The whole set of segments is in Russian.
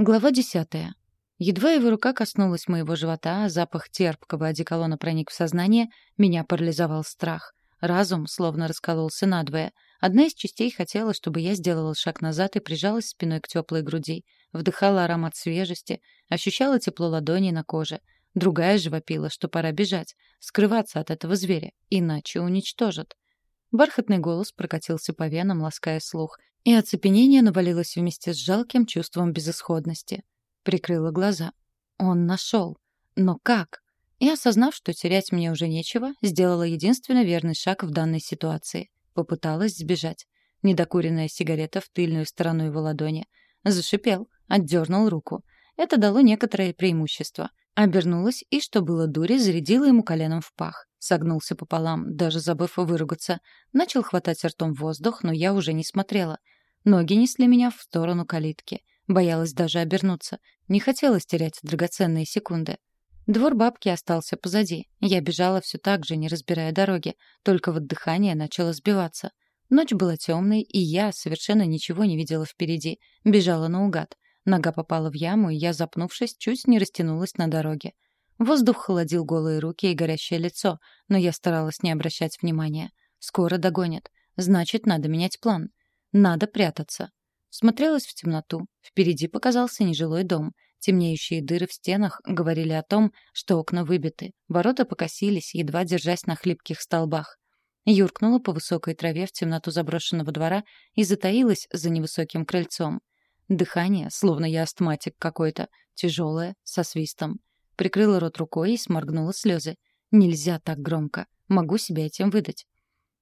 Глава десятая. Едва его рука коснулась моего живота, а запах терпкого одеколона проник в сознание, меня парализовал страх. Разум словно раскололся надвое. Одна из частей хотела, чтобы я сделала шаг назад и прижалась спиной к теплой груди. Вдыхала аромат свежести, ощущала тепло ладони на коже. Другая же вопила, что пора бежать, скрываться от этого зверя, иначе уничтожат. Бархатный голос прокатился по венам, лаская слух, и оцепенение навалилось вместе с жалким чувством безысходности. Прикрыла глаза. Он нашел. Но как? И, осознав, что терять мне уже нечего, сделала единственно верный шаг в данной ситуации. Попыталась сбежать. Недокуренная сигарета в тыльную сторону его ладони. Зашипел, отдернул руку. Это дало некоторое преимущество. Обернулась и, что было дури, зарядила ему коленом в пах. Согнулся пополам, даже забыв выругаться. Начал хватать ртом воздух, но я уже не смотрела. Ноги несли меня в сторону калитки. Боялась даже обернуться. Не хотелось терять драгоценные секунды. Двор бабки остался позади. Я бежала все так же, не разбирая дороги. Только вот дыхание начало сбиваться. Ночь была темной, и я совершенно ничего не видела впереди. Бежала наугад. Нога попала в яму, и я, запнувшись, чуть не растянулась на дороге. Воздух холодил голые руки и горящее лицо, но я старалась не обращать внимания. Скоро догонят. Значит, надо менять план. Надо прятаться. Смотрелась в темноту. Впереди показался нежилой дом. Темнеющие дыры в стенах говорили о том, что окна выбиты. Ворота покосились, едва держась на хлипких столбах. Юркнула по высокой траве в темноту заброшенного двора и затаилась за невысоким крыльцом. Дыхание, словно я астматик какой-то, тяжелое, со свистом. Прикрыла рот рукой и сморгнула слезы. Нельзя так громко. Могу себя этим выдать.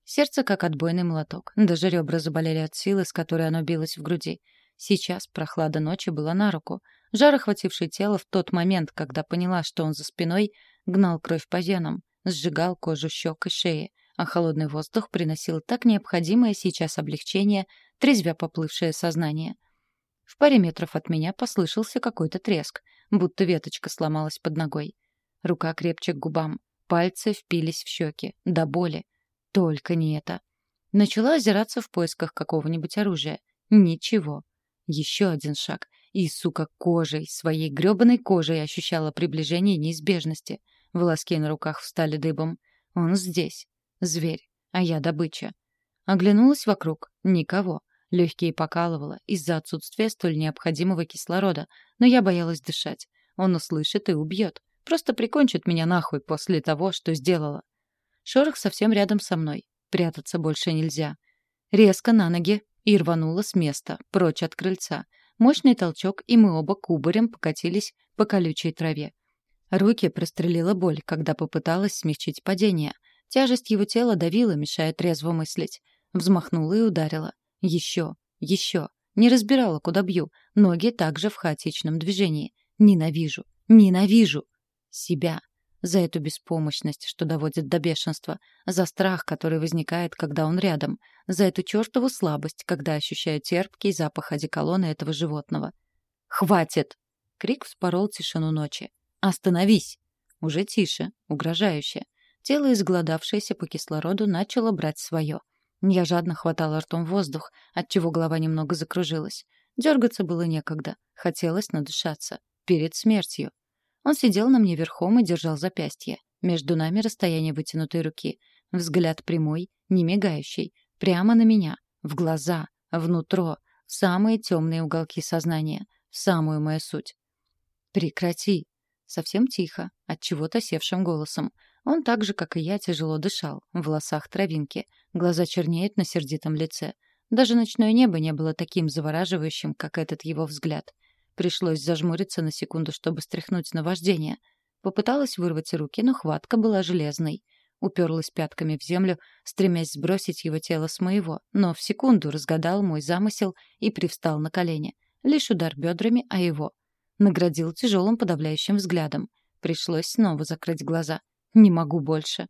Сердце как отбойный молоток. Даже ребра заболели от силы, с которой оно билось в груди. Сейчас прохлада ночи была на руку. Жар, охвативший тело в тот момент, когда поняла, что он за спиной, гнал кровь по венам, сжигал кожу щек и шеи, а холодный воздух приносил так необходимое сейчас облегчение, трезвя поплывшее сознание. В паре метров от меня послышался какой-то треск — будто веточка сломалась под ногой. Рука крепче к губам, пальцы впились в щеки, до боли. Только не это. Начала озираться в поисках какого-нибудь оружия. Ничего. Еще один шаг. И, сука, кожей, своей грёбаной кожей ощущала приближение неизбежности. Волоски на руках встали дыбом. Он здесь. Зверь. А я добыча. Оглянулась вокруг. Никого. Легкие покалывало из-за отсутствия столь необходимого кислорода, но я боялась дышать. Он услышит и убьет. Просто прикончит меня нахуй после того, что сделала. Шорох совсем рядом со мной. Прятаться больше нельзя. Резко на ноги и рванула с места, прочь от крыльца. Мощный толчок, и мы оба кубарем покатились по колючей траве. Руки прострелила боль, когда попыталась смягчить падение. Тяжесть его тела давила, мешая трезво мыслить. Взмахнула и ударила. Еще, еще. Не разбирала, куда бью. Ноги также в хаотичном движении. Ненавижу. Ненавижу. Себя. За эту беспомощность, что доводит до бешенства. За страх, который возникает, когда он рядом. За эту чертову слабость, когда ощущаю терпкий запах одеколона этого животного. «Хватит!» Крик вспорол тишину ночи. «Остановись!» Уже тише, угрожающе. Тело, изголодавшееся по кислороду, начало брать свое. Я жадно хватала ртом воздух, отчего голова немного закружилась. Дергаться было некогда. Хотелось надышаться. Перед смертью. Он сидел на мне верхом и держал запястье. Между нами расстояние вытянутой руки. Взгляд прямой, не мигающий. Прямо на меня. В глаза. Внутро. В самые темные уголки сознания. В самую мою суть. «Прекрати!» Совсем тихо, от чего-то севшим голосом. Он так же, как и я, тяжело дышал, в волосах травинки, глаза чернеют на сердитом лице. Даже ночное небо не было таким завораживающим, как этот его взгляд. Пришлось зажмуриться на секунду, чтобы стряхнуть наваждение. Попыталась вырвать руки, но хватка была железной. Уперлась пятками в землю, стремясь сбросить его тело с моего, но в секунду разгадал мой замысел и привстал на колени. Лишь удар бедрами, а его. Наградил тяжелым подавляющим взглядом. Пришлось снова закрыть глаза. Не могу больше.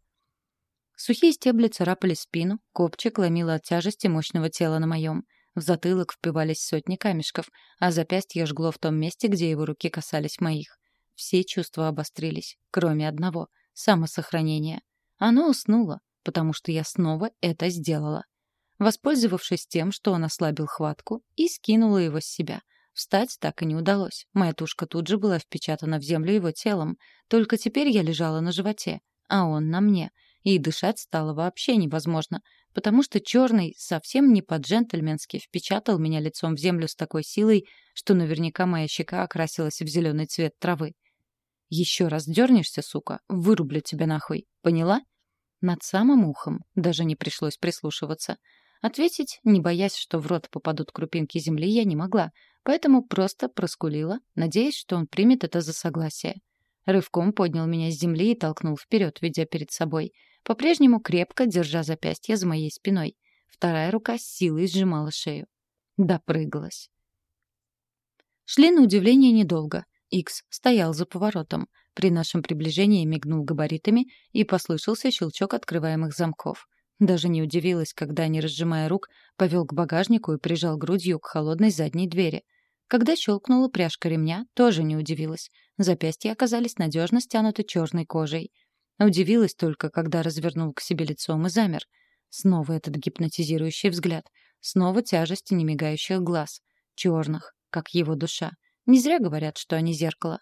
Сухие стебли царапали спину, копчик ломило от тяжести мощного тела на моем. В затылок впивались сотни камешков, а запястье жгло в том месте, где его руки касались моих. Все чувства обострились, кроме одного — самосохранения. Оно уснуло, потому что я снова это сделала. Воспользовавшись тем, что он ослабил хватку, и скинула его с себя. Встать так и не удалось. Моя тушка тут же была впечатана в землю его телом. Только теперь я лежала на животе, а он на мне. И дышать стало вообще невозможно, потому что черный совсем не по-джентльменски впечатал меня лицом в землю с такой силой, что наверняка моя щека окрасилась в зеленый цвет травы. «Еще раз дернешься, сука, вырублю тебя нахуй. Поняла?» Над самым ухом. Даже не пришлось прислушиваться. Ответить, не боясь, что в рот попадут крупинки земли, я не могла, поэтому просто проскулила, надеясь, что он примет это за согласие. Рывком поднял меня с земли и толкнул вперед, ведя перед собой, по-прежнему крепко держа запястье за моей спиной. Вторая рука с силой сжимала шею. Допрыгалась. Шли на удивление недолго. Икс стоял за поворотом. При нашем приближении мигнул габаритами и послышался щелчок открываемых замков. Даже не удивилась, когда, не разжимая рук, повел к багажнику и прижал грудью к холодной задней двери. Когда щелкнула пряжка ремня, тоже не удивилась. Запястья оказались надежно стянуты черной кожей. Удивилась только, когда развернул к себе лицом и замер. Снова этот гипнотизирующий взгляд. Снова тяжесть немигающих глаз. Черных, как его душа. Не зря говорят, что они зеркало.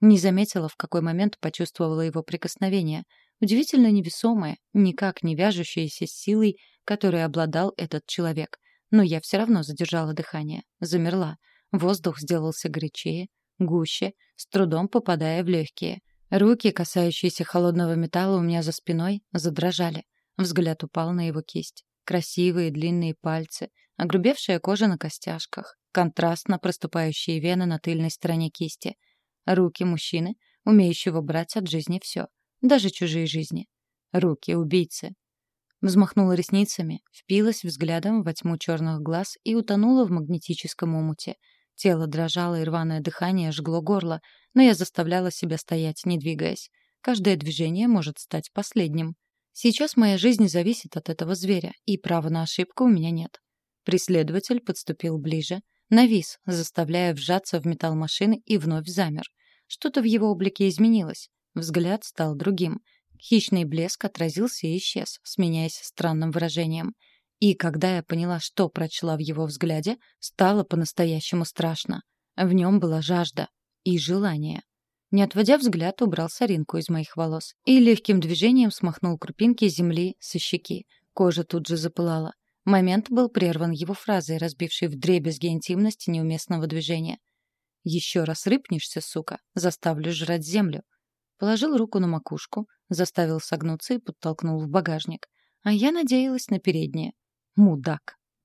Не заметила, в какой момент почувствовала его прикосновение. Удивительно невесомое, никак не вяжущееся с силой, которой обладал этот человек. Но я все равно задержала дыхание, замерла. Воздух сделался горячее, гуще, с трудом попадая в легкие. Руки, касающиеся холодного металла у меня за спиной, задрожали. Взгляд упал на его кисть. Красивые длинные пальцы, огрубевшая кожа на костяшках, контрастно проступающие вены на тыльной стороне кисти. Руки мужчины, умеющего брать от жизни все — даже чужие жизни. Руки убийцы. Взмахнула ресницами, впилась взглядом во тьму черных глаз и утонула в магнетическом омуте. Тело дрожало, и рваное дыхание жгло горло, но я заставляла себя стоять, не двигаясь. Каждое движение может стать последним. Сейчас моя жизнь зависит от этого зверя, и права на ошибку у меня нет. Преследователь подступил ближе, навис, заставляя вжаться в металл машины и вновь замер. Что-то в его облике изменилось. Взгляд стал другим. Хищный блеск отразился и исчез, сменяясь странным выражением. И когда я поняла, что прочла в его взгляде, стало по-настоящему страшно. В нем была жажда и желание. Не отводя взгляд, убрал соринку из моих волос и легким движением смахнул крупинки земли со щеки. Кожа тут же запылала. Момент был прерван его фразой, разбившей вдребезги интимность неуместного движения. «Еще раз рыпнешься, сука, заставлю жрать землю. Положил руку на макушку, заставил согнуться и подтолкнул в багажник. А я надеялась на переднее. Мудак.